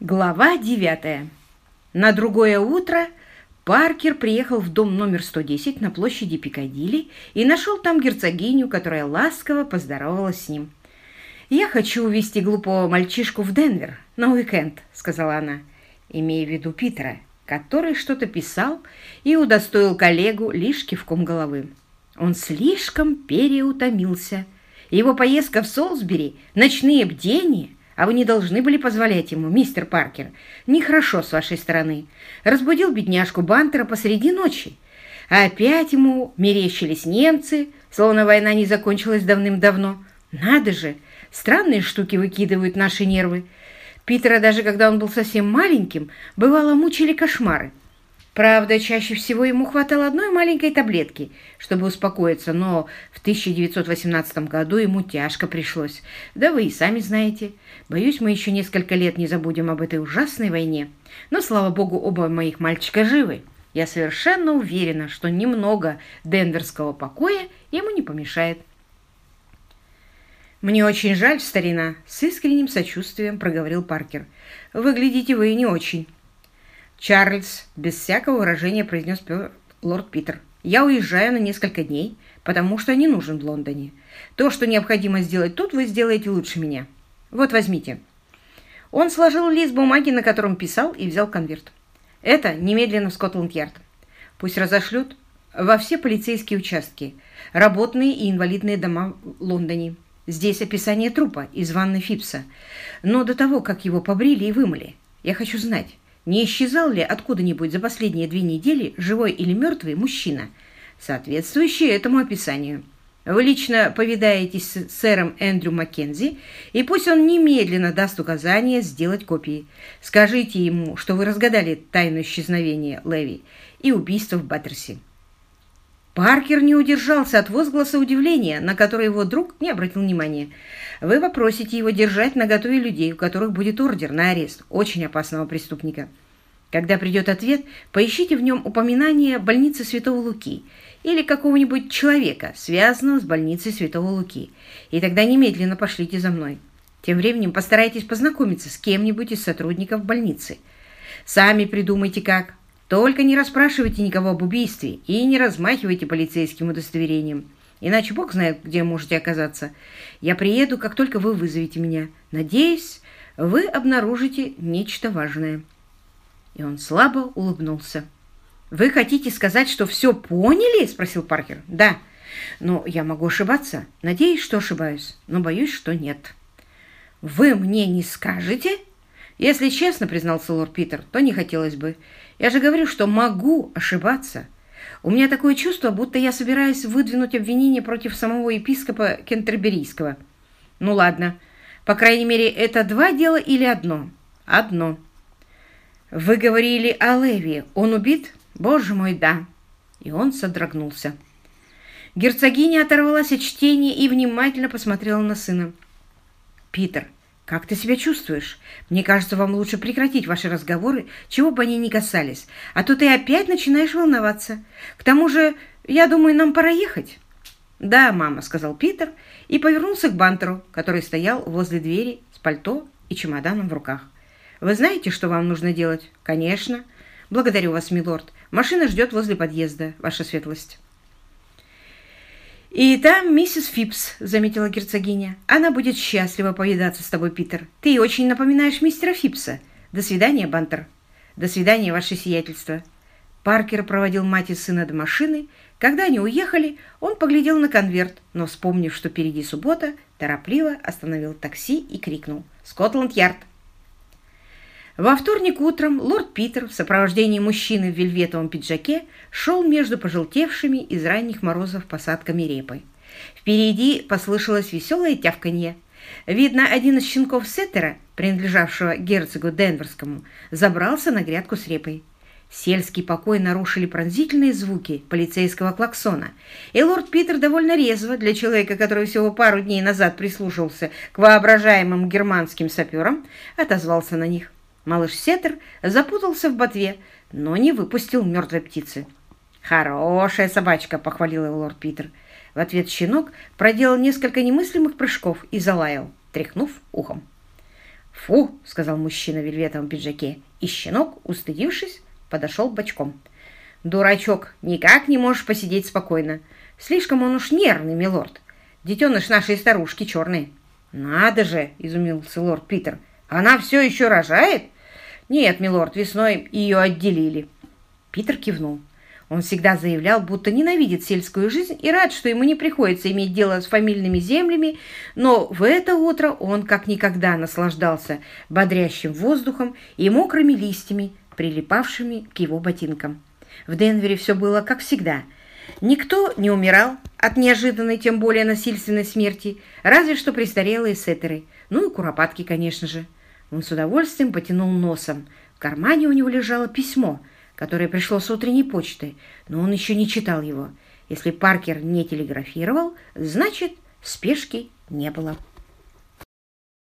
Глава 9. На другое утро Паркер приехал в дом номер 110 на площади Пикадилли и нашел там герцогиню, которая ласково поздоровалась с ним. «Я хочу увезти глупого мальчишку в Денвер на уикенд», — сказала она, имея в виду Питера, который что-то писал и удостоил коллегу лишь кивком головы. Он слишком переутомился. Его поездка в Солсбери, ночные бдения а вы не должны были позволять ему, мистер Паркер. Нехорошо с вашей стороны. Разбудил бедняжку Бантера посреди ночи. А опять ему мерещились немцы, словно война не закончилась давным-давно. Надо же, странные штуки выкидывают наши нервы. Питера, даже когда он был совсем маленьким, бывало мучили кошмары. Правда, чаще всего ему хватало одной маленькой таблетки, чтобы успокоиться, но в 1918 году ему тяжко пришлось. Да вы и сами знаете. Боюсь, мы еще несколько лет не забудем об этой ужасной войне. Но, слава богу, оба моих мальчика живы. Я совершенно уверена, что немного денверского покоя ему не помешает. «Мне очень жаль, старина», — с искренним сочувствием проговорил Паркер. «Выглядите вы не очень». «Чарльз», — без всякого выражения произнес лорд Питер, «я уезжаю на несколько дней, потому что не нужен в Лондоне. То, что необходимо сделать тут, вы сделаете лучше меня. Вот возьмите». Он сложил лист бумаги, на котором писал, и взял конверт. «Это немедленно в Скотланд-Ярд. Пусть разошлют во все полицейские участки, работные и инвалидные дома в Лондоне. Здесь описание трупа из ванны Фипса. Но до того, как его побрили и вымыли, я хочу знать, не исчезал ли откуда-нибудь за последние две недели живой или мертвый мужчина, соответствующий этому описанию. Вы лично повидаетесь с сэром Эндрю Маккензи, и пусть он немедленно даст указание сделать копии. Скажите ему, что вы разгадали тайну исчезновения Леви и убийства в Баттерси. Паркер не удержался от возгласа удивления, на который его друг не обратил внимания. Вы попросите его держать на готове людей, у которых будет ордер на арест очень опасного преступника. Когда придет ответ, поищите в нем упоминание больницы Святого Луки или какого-нибудь человека, связанного с больницей Святого Луки, и тогда немедленно пошлите за мной. Тем временем постарайтесь познакомиться с кем-нибудь из сотрудников больницы. Сами придумайте как, только не расспрашивайте никого об убийстве и не размахивайте полицейским удостоверением. Иначе бог знает, где можете оказаться. Я приеду, как только вы вызовете меня. Надеюсь, вы обнаружите нечто важное». И он слабо улыбнулся. «Вы хотите сказать, что все поняли?» – спросил Паркер. «Да, но я могу ошибаться. Надеюсь, что ошибаюсь, но боюсь, что нет». «Вы мне не скажете?» «Если честно, — признался лорд Питер, — то не хотелось бы. Я же говорю, что могу ошибаться. У меня такое чувство, будто я собираюсь выдвинуть обвинение против самого епископа Кентерберийского. Ну ладно. По крайней мере, это два дела или одно? Одно. Вы говорили о Леви. Он убит? Боже мой, да. И он содрогнулся. Герцогиня оторвалась от чтения и внимательно посмотрела на сына. «Питер, «Как ты себя чувствуешь? Мне кажется, вам лучше прекратить ваши разговоры, чего бы они ни касались, а то ты опять начинаешь волноваться. К тому же, я думаю, нам пора ехать». «Да, мама», — сказал Питер и повернулся к Бантеру, который стоял возле двери с пальто и чемоданом в руках. «Вы знаете, что вам нужно делать?» «Конечно». «Благодарю вас, милорд. Машина ждет возле подъезда, ваша светлость». «И там миссис Фипс», — заметила герцогиня. «Она будет счастлива повидаться с тобой, Питер. Ты очень напоминаешь мистера Фипса. До свидания, Бантер. До свидания, ваше сиятельство». Паркер проводил мать и сына до машины. Когда они уехали, он поглядел на конверт, но, вспомнив, что впереди суббота, торопливо остановил такси и крикнул «Скотланд-Ярд!». Во вторник утром лорд Питер в сопровождении мужчины в вельветовом пиджаке шел между пожелтевшими из ранних морозов посадками репы. Впереди послышалось веселое тявканье. Видно, один из щенков Сеттера, принадлежавшего герцогу Денверскому, забрался на грядку с репой. Сельский покой нарушили пронзительные звуки полицейского клаксона, и лорд Питер довольно резво для человека, который всего пару дней назад прислушивался к воображаемым германским саперам, отозвался на них. Малыш Сеттер запутался в ботве, но не выпустил мертвой птицы. «Хорошая собачка!» — похвалил его лорд Питер. В ответ щенок проделал несколько немыслимых прыжков и залаял, тряхнув ухом. «Фу!» — сказал мужчина в вельветовом пиджаке, и щенок, устыдившись, подошел бочком. «Дурачок, никак не можешь посидеть спокойно. Слишком он уж нервный, милорд. Детеныш нашей старушки черный». «Надо же!» — изумился лорд Питер. «Она все еще рожает?» «Нет, милорд, весной ее отделили». Питер кивнул. Он всегда заявлял, будто ненавидит сельскую жизнь и рад, что ему не приходится иметь дело с фамильными землями, но в это утро он как никогда наслаждался бодрящим воздухом и мокрыми листьями, прилипавшими к его ботинкам. В Денвере все было как всегда. Никто не умирал от неожиданной, тем более насильственной смерти, разве что престарелые сеттеры, ну и куропатки, конечно же. Он с удовольствием потянул носом. В кармане у него лежало письмо – которое пришло с утренней почты, но он еще не читал его. Если Паркер не телеграфировал, значит, спешки не было.